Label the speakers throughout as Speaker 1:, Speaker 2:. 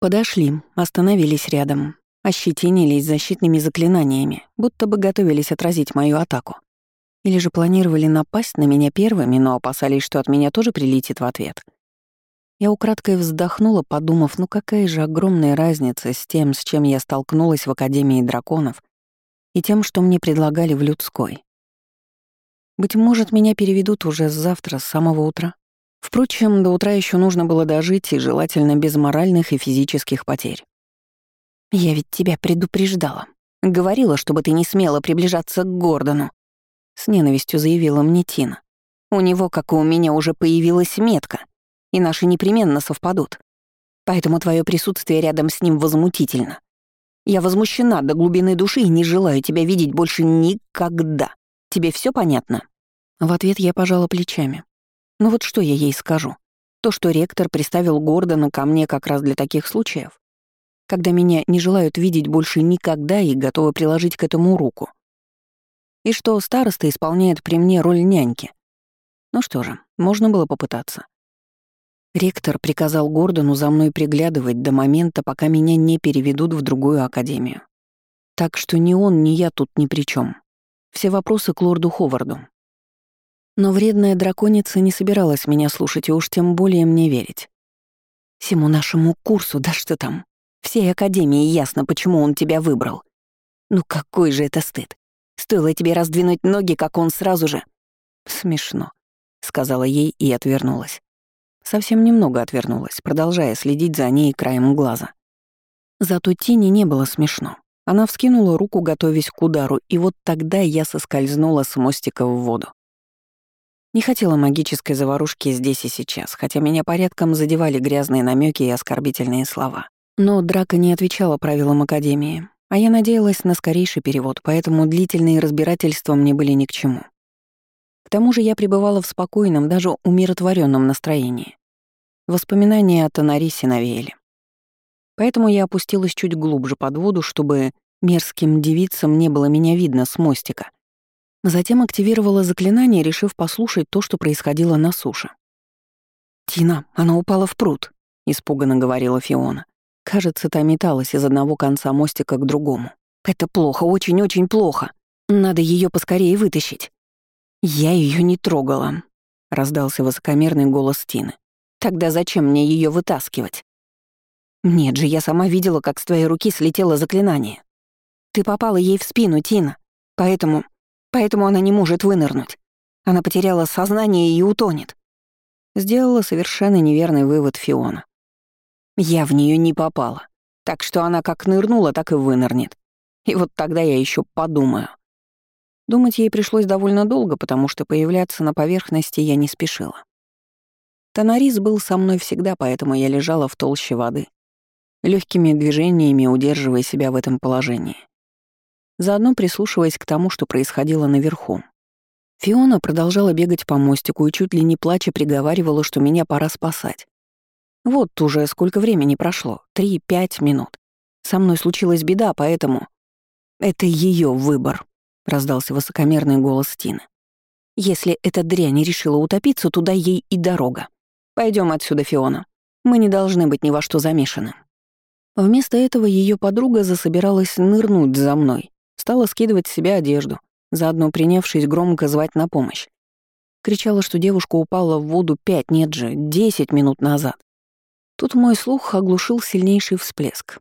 Speaker 1: Подошли, остановились рядом, ощетинились защитными заклинаниями, будто бы готовились отразить мою атаку. Или же планировали напасть на меня первыми, но опасались, что от меня тоже прилетит в ответ. Я украдкой вздохнула, подумав, ну какая же огромная разница с тем, с чем я столкнулась в Академии драконов, и тем, что мне предлагали в людской. Быть может, меня переведут уже завтра, с самого утра. Впрочем, до утра еще нужно было дожить, и желательно без моральных и физических потерь. «Я ведь тебя предупреждала. Говорила, чтобы ты не смела приближаться к Гордону», — с ненавистью заявила мне Тина. «У него, как и у меня, уже появилась метка, и наши непременно совпадут. Поэтому твое присутствие рядом с ним возмутительно. Я возмущена до глубины души и не желаю тебя видеть больше никогда. Тебе все понятно?» В ответ я пожала плечами. Ну вот что я ей скажу? То, что ректор приставил Гордона ко мне как раз для таких случаев, когда меня не желают видеть больше никогда и готовы приложить к этому руку. И что староста исполняет при мне роль няньки. Ну что же, можно было попытаться. Ректор приказал Гордону за мной приглядывать до момента, пока меня не переведут в другую академию. Так что ни он, ни я тут ни при чем. Все вопросы к лорду Ховарду. Но вредная драконица не собиралась меня слушать и уж тем более мне верить. Всему нашему курсу, да что там, всей Академии ясно, почему он тебя выбрал. Ну какой же это стыд. Стоило тебе раздвинуть ноги, как он сразу же... Смешно, сказала ей и отвернулась. Совсем немного отвернулась, продолжая следить за ней краем глаза. Зато Тине не было смешно. Она вскинула руку, готовясь к удару, и вот тогда я соскользнула с мостика в воду. Не хотела магической заварушки здесь и сейчас, хотя меня порядком задевали грязные намеки и оскорбительные слова. Но драка не отвечала правилам Академии, а я надеялась на скорейший перевод, поэтому длительные разбирательства мне были ни к чему. К тому же я пребывала в спокойном, даже умиротворенном настроении. Воспоминания о Тонарисе навеяли. Поэтому я опустилась чуть глубже под воду, чтобы мерзким девицам не было меня видно с мостика — Затем активировала заклинание, решив послушать то, что происходило на суше. «Тина, она упала в пруд», — испуганно говорила Фиона. Кажется, та металась из одного конца мостика к другому. «Это плохо, очень-очень плохо. Надо ее поскорее вытащить». «Я ее не трогала», — раздался высокомерный голос Тины. «Тогда зачем мне ее вытаскивать?» «Нет же, я сама видела, как с твоей руки слетело заклинание. Ты попала ей в спину, Тина, поэтому Поэтому она не может вынырнуть. Она потеряла сознание и утонет. Сделала совершенно неверный вывод Фиона. Я в нее не попала. Так что она как нырнула, так и вынырнет. И вот тогда я еще подумаю. Думать ей пришлось довольно долго, потому что появляться на поверхности я не спешила. Тонарис был со мной всегда, поэтому я лежала в толще воды, легкими движениями удерживая себя в этом положении заодно прислушиваясь к тому, что происходило наверху. Фиона продолжала бегать по мостику и чуть ли не плача приговаривала, что меня пора спасать. Вот уже сколько времени прошло, три-пять минут. Со мной случилась беда, поэтому... Это ее выбор, раздался высокомерный голос Тины. Если эта дрянь решила утопиться, туда ей и дорога. Пойдем отсюда, Фиона. Мы не должны быть ни во что замешаны. Вместо этого ее подруга засобиралась нырнуть за мной, Стала скидывать с себя одежду, заодно принявшись громко звать на помощь. Кричала, что девушка упала в воду пять, нет же, десять минут назад. Тут мой слух оглушил сильнейший всплеск.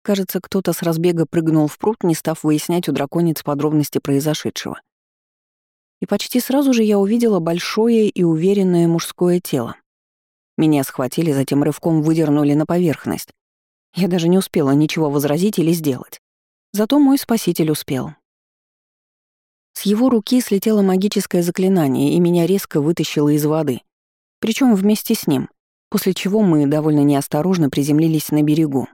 Speaker 1: Кажется, кто-то с разбега прыгнул в пруд, не став выяснять у дракониц подробности произошедшего. И почти сразу же я увидела большое и уверенное мужское тело. Меня схватили, затем рывком выдернули на поверхность. Я даже не успела ничего возразить или сделать. Зато мой спаситель успел. С его руки слетело магическое заклинание и меня резко вытащило из воды. Причем вместе с ним, после чего мы довольно неосторожно приземлились на берегу.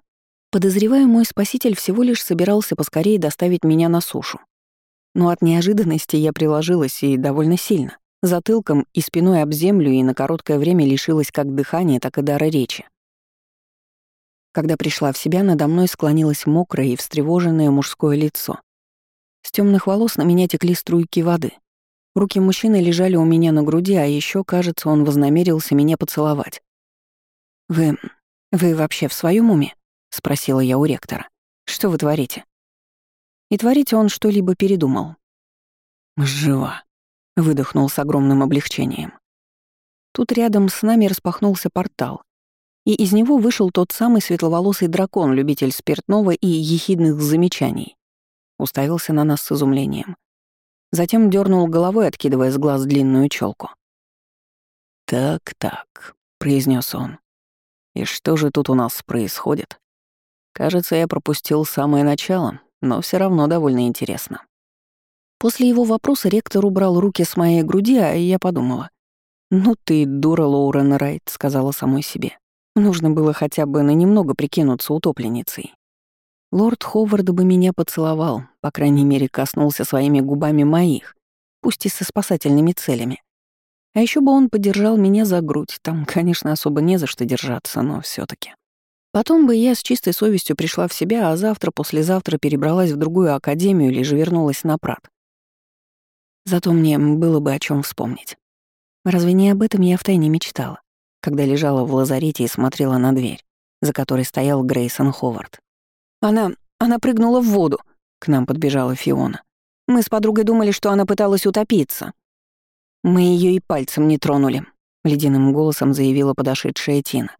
Speaker 1: Подозреваю, мой спаситель всего лишь собирался поскорее доставить меня на сушу. Но от неожиданности я приложилась и довольно сильно, затылком и спиной об землю и на короткое время лишилась как дыхания, так и дара речи. Когда пришла в себя, надо мной склонилось мокрое и встревоженное мужское лицо. С темных волос на меня текли струйки воды. Руки мужчины лежали у меня на груди, а еще, кажется, он вознамерился меня поцеловать. «Вы... вы вообще в своем уме?» — спросила я у ректора. «Что вы творите?» И творить он что-либо передумал. «Жива», — выдохнул с огромным облегчением. Тут рядом с нами распахнулся портал, и из него вышел тот самый светловолосый дракон, любитель спиртного и ехидных замечаний. Уставился на нас с изумлением. Затем дернул головой, откидывая с глаз длинную челку. «Так-так», — произнес он. «И что же тут у нас происходит? Кажется, я пропустил самое начало, но все равно довольно интересно». После его вопроса ректор убрал руки с моей груди, а я подумала. «Ну ты дура, Лоурен Райт», — сказала самой себе. Нужно было хотя бы на немного прикинуться утопленницей. Лорд Ховард бы меня поцеловал, по крайней мере, коснулся своими губами моих, пусть и со спасательными целями. А еще бы он подержал меня за грудь, там, конечно, особо не за что держаться, но все таки Потом бы я с чистой совестью пришла в себя, а завтра, послезавтра перебралась в другую академию или же вернулась на Прат. Зато мне было бы о чем вспомнить. Разве не об этом я втайне мечтала, когда лежала в лазарете и смотрела на дверь, за которой стоял Грейсон Ховард? Она... она прыгнула в воду. К нам подбежала Фиона. Мы с подругой думали, что она пыталась утопиться. Мы ее и пальцем не тронули, ледяным голосом заявила подошедшая Тина.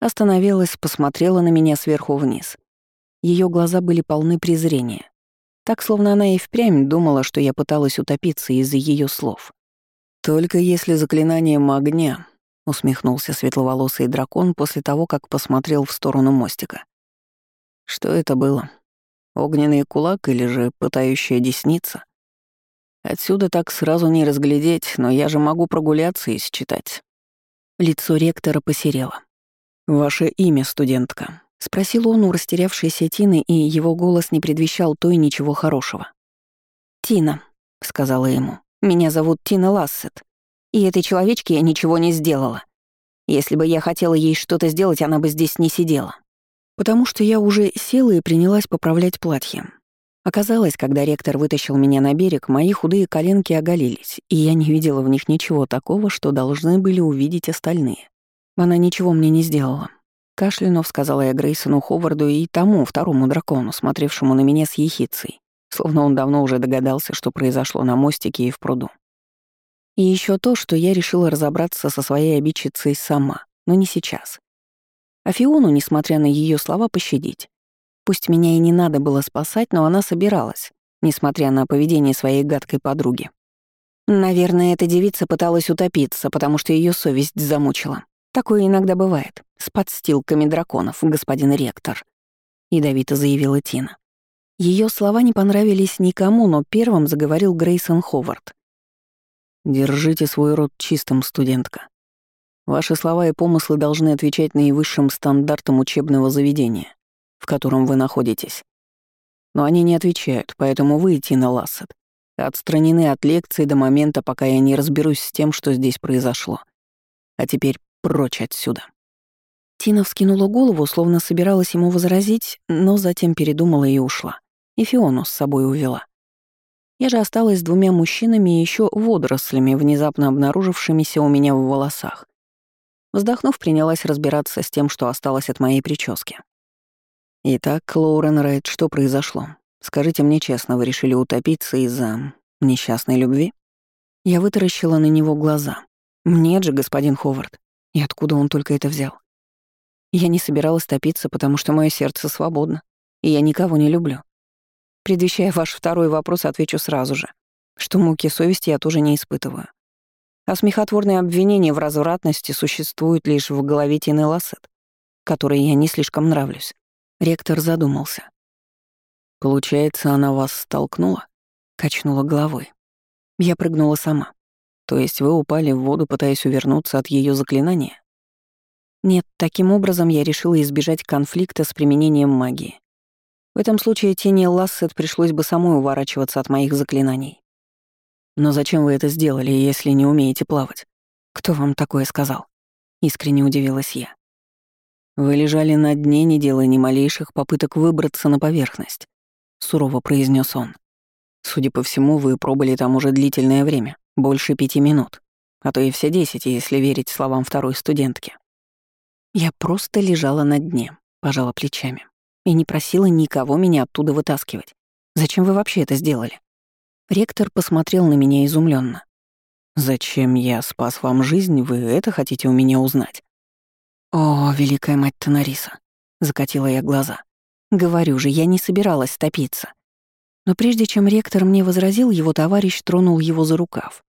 Speaker 1: Остановилась, посмотрела на меня сверху вниз. Ее глаза были полны презрения. Так, словно она и впрямь думала, что я пыталась утопиться из-за ее слов. «Только если заклинанием огня», — усмехнулся светловолосый дракон после того, как посмотрел в сторону мостика. Что это было? Огненный кулак или же пытающая десница? Отсюда так сразу не разглядеть, но я же могу прогуляться и считать. Лицо ректора посерело. «Ваше имя, студентка?» — спросил он у растерявшейся Тины, и его голос не предвещал той ничего хорошего. «Тина», — сказала ему, — «меня зовут Тина Лассет, и этой человечке я ничего не сделала. Если бы я хотела ей что-то сделать, она бы здесь не сидела» потому что я уже села и принялась поправлять платье. Оказалось, когда ректор вытащил меня на берег, мои худые коленки оголились, и я не видела в них ничего такого, что должны были увидеть остальные. Она ничего мне не сделала. Кашлянув сказала я Грейсону Ховарду и тому, второму дракону, смотревшему на меня с ехицей, словно он давно уже догадался, что произошло на мостике и в пруду. И еще то, что я решила разобраться со своей обидчицей сама, но не сейчас. А Фиону, несмотря на ее слова, пощадить. Пусть меня и не надо было спасать, но она собиралась, несмотря на поведение своей гадкой подруги. Наверное, эта девица пыталась утопиться, потому что ее совесть замучила. Такое иногда бывает. С подстилками драконов, господин ректор. Ядовито заявила Тина. Ее слова не понравились никому, но первым заговорил Грейсон Ховард. «Держите свой рот чистым, студентка. Ваши слова и помыслы должны отвечать наивысшим стандартам учебного заведения, в котором вы находитесь. Но они не отвечают, поэтому вы, Тина Лассет, отстранены от лекции до момента, пока я не разберусь с тем, что здесь произошло. А теперь прочь отсюда». Тина вскинула голову, словно собиралась ему возразить, но затем передумала и ушла. И Фиону с собой увела. Я же осталась с двумя мужчинами и еще водорослями, внезапно обнаружившимися у меня в волосах. Вздохнув, принялась разбираться с тем, что осталось от моей прически. «Итак, Лоурен Райт, что произошло? Скажите мне честно, вы решили утопиться из-за несчастной любви?» Я вытаращила на него глаза. «Нет же, господин Ховард. И откуда он только это взял? Я не собиралась топиться, потому что мое сердце свободно, и я никого не люблю. Предвещая ваш второй вопрос, отвечу сразу же, что муки совести я тоже не испытываю. А смехотворные обвинения в развратности существуют лишь в голове Тины Лассет, которой я не слишком нравлюсь. Ректор задумался. «Получается, она вас столкнула?» Качнула головой. Я прыгнула сама. То есть вы упали в воду, пытаясь увернуться от ее заклинания? Нет, таким образом я решила избежать конфликта с применением магии. В этом случае Тине Лассет пришлось бы самой уворачиваться от моих заклинаний. Но зачем вы это сделали, если не умеете плавать? Кто вам такое сказал? Искренне удивилась я. Вы лежали на дне, не делая ни малейших попыток выбраться на поверхность, сурово произнес он. Судя по всему, вы пробыли там уже длительное время, больше пяти минут, а то и все десять, если верить словам второй студентки. Я просто лежала на дне, пожала плечами. «И не просила никого меня оттуда вытаскивать. Зачем вы вообще это сделали?» Ректор посмотрел на меня изумленно. «Зачем я спас вам жизнь, вы это хотите у меня узнать?» «О, великая мать Тонариса!» — закатила я глаза. «Говорю же, я не собиралась топиться». Но прежде чем ректор мне возразил, его товарищ тронул его за рукав.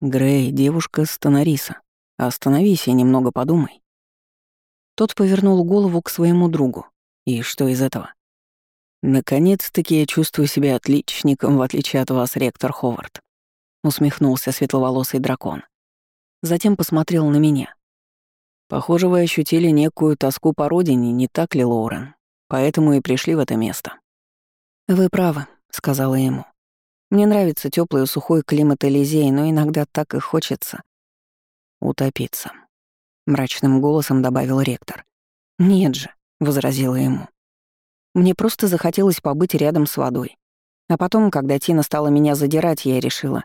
Speaker 1: «Грей, девушка с Тонариса, остановись и немного подумай». Тот повернул голову к своему другу. И что из этого? «Наконец-таки я чувствую себя отличником, в отличие от вас, ректор Ховард», — усмехнулся светловолосый дракон. Затем посмотрел на меня. «Похоже, вы ощутили некую тоску по родине, не так ли, Лоурен? Поэтому и пришли в это место». «Вы правы», — сказала ему. «Мне нравится теплый и сухой климат Элизеи, но иногда так и хочется...» «Утопиться», — мрачным голосом добавил ректор. «Нет же», — возразила ему. «Мне просто захотелось побыть рядом с водой. А потом, когда Тина стала меня задирать, я решила...»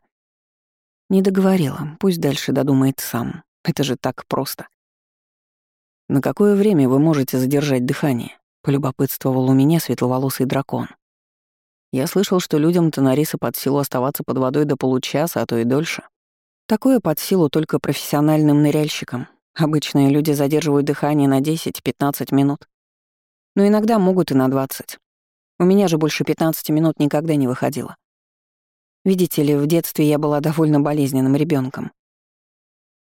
Speaker 1: Не договорила, пусть дальше додумает сам. Это же так просто. «На какое время вы можете задержать дыхание?» — полюбопытствовал у меня светловолосый дракон. Я слышал, что людям Тонариса под силу оставаться под водой до получаса, а то и дольше. Такое под силу только профессиональным ныряльщикам. Обычные люди задерживают дыхание на 10-15 минут. Но иногда могут и на 20. У меня же больше 15 минут никогда не выходило. Видите ли, в детстве я была довольно болезненным ребенком.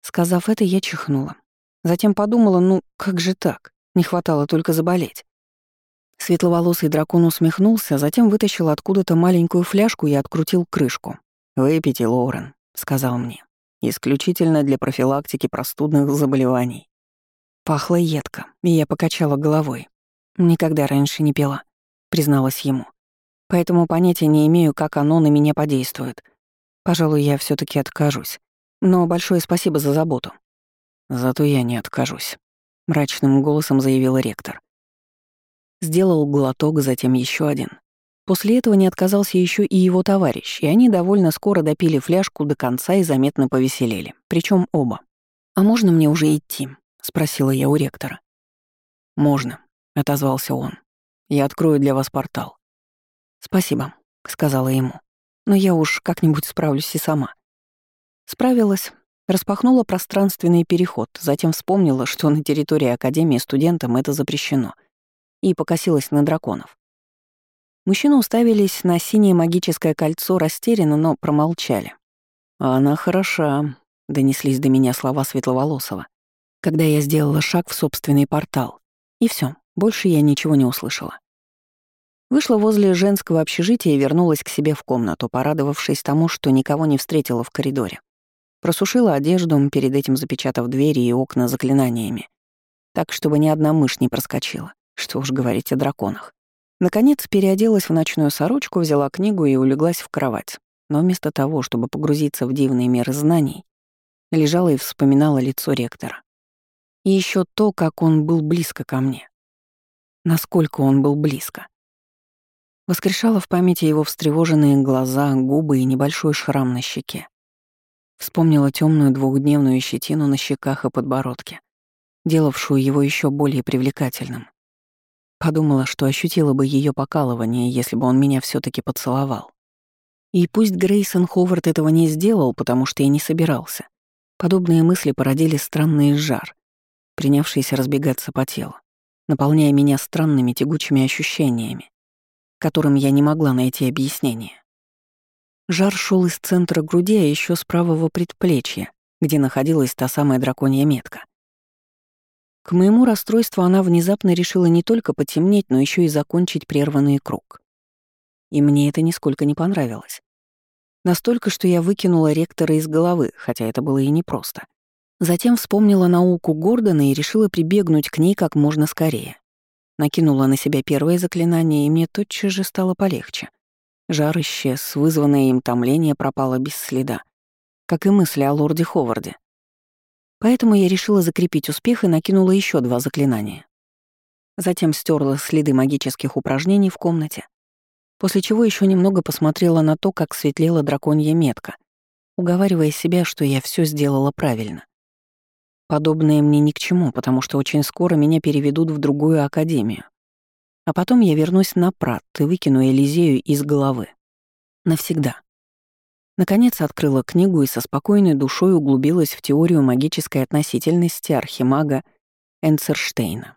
Speaker 1: Сказав это, я чихнула. Затем подумала, ну как же так? Не хватало только заболеть. Светловолосый дракон усмехнулся, затем вытащил откуда-то маленькую фляжку и открутил крышку. «Выпейте, Лоурен», — сказал мне. «Исключительно для профилактики простудных заболеваний». Пахло едко, и я покачала головой. Никогда раньше не пила, призналась ему. Поэтому понятия не имею, как оно на меня подействует. Пожалуй, я все таки откажусь. Но большое спасибо за заботу. Зато я не откажусь, мрачным голосом заявил ректор. Сделал глоток, затем еще один. После этого не отказался еще и его товарищ, и они довольно скоро допили фляжку до конца и заметно повеселели. Причем оба. «А можно мне уже идти?» — спросила я у ректора. «Можно», — отозвался он. «Я открою для вас портал». «Спасибо», — сказала ему. «Но я уж как-нибудь справлюсь и сама». Справилась, распахнула пространственный переход, затем вспомнила, что на территории Академии студентам это запрещено — и покосилась на драконов. Мужчины уставились на синее магическое кольцо растерянно, но промолчали. «Она хороша», — донеслись до меня слова Светловолосова, когда я сделала шаг в собственный портал. И все, больше я ничего не услышала. Вышла возле женского общежития и вернулась к себе в комнату, порадовавшись тому, что никого не встретила в коридоре. Просушила одежду, перед этим запечатав двери и окна заклинаниями, так, чтобы ни одна мышь не проскочила. Что уж говорить о драконах. Наконец переоделась в ночную сорочку, взяла книгу и улеглась в кровать. Но вместо того, чтобы погрузиться в дивный мир знаний, лежала и вспоминала лицо ректора. И еще то, как он был близко ко мне. Насколько он был близко. Воскрешала в памяти его встревоженные глаза, губы и небольшой шрам на щеке. Вспомнила темную двухдневную щетину на щеках и подбородке, делавшую его еще более привлекательным. Подумала, что ощутила бы ее покалывание, если бы он меня все таки поцеловал. И пусть Грейсон Ховард этого не сделал, потому что и не собирался. Подобные мысли породили странный жар, принявшийся разбегаться по телу, наполняя меня странными тягучими ощущениями, которым я не могла найти объяснение. Жар шел из центра груди, а еще с правого предплечья, где находилась та самая драконья метка. К моему расстройству она внезапно решила не только потемнеть, но еще и закончить прерванный круг. И мне это нисколько не понравилось. Настолько, что я выкинула ректора из головы, хотя это было и непросто. Затем вспомнила науку Гордона и решила прибегнуть к ней как можно скорее. Накинула на себя первое заклинание, и мне тотчас же стало полегче. Жар исчез, вызванное им томление пропало без следа. Как и мысли о лорде Ховарде. Поэтому я решила закрепить успех и накинула еще два заклинания. Затем стерла следы магических упражнений в комнате, после чего еще немного посмотрела на то, как светлела драконья метка, уговаривая себя, что я все сделала правильно. Подобное мне ни к чему, потому что очень скоро меня переведут в другую академию. А потом я вернусь на Прат и выкину Элизею из головы. Навсегда. Наконец открыла книгу и со спокойной душой углубилась в теорию магической относительности архимага Энцерштейна.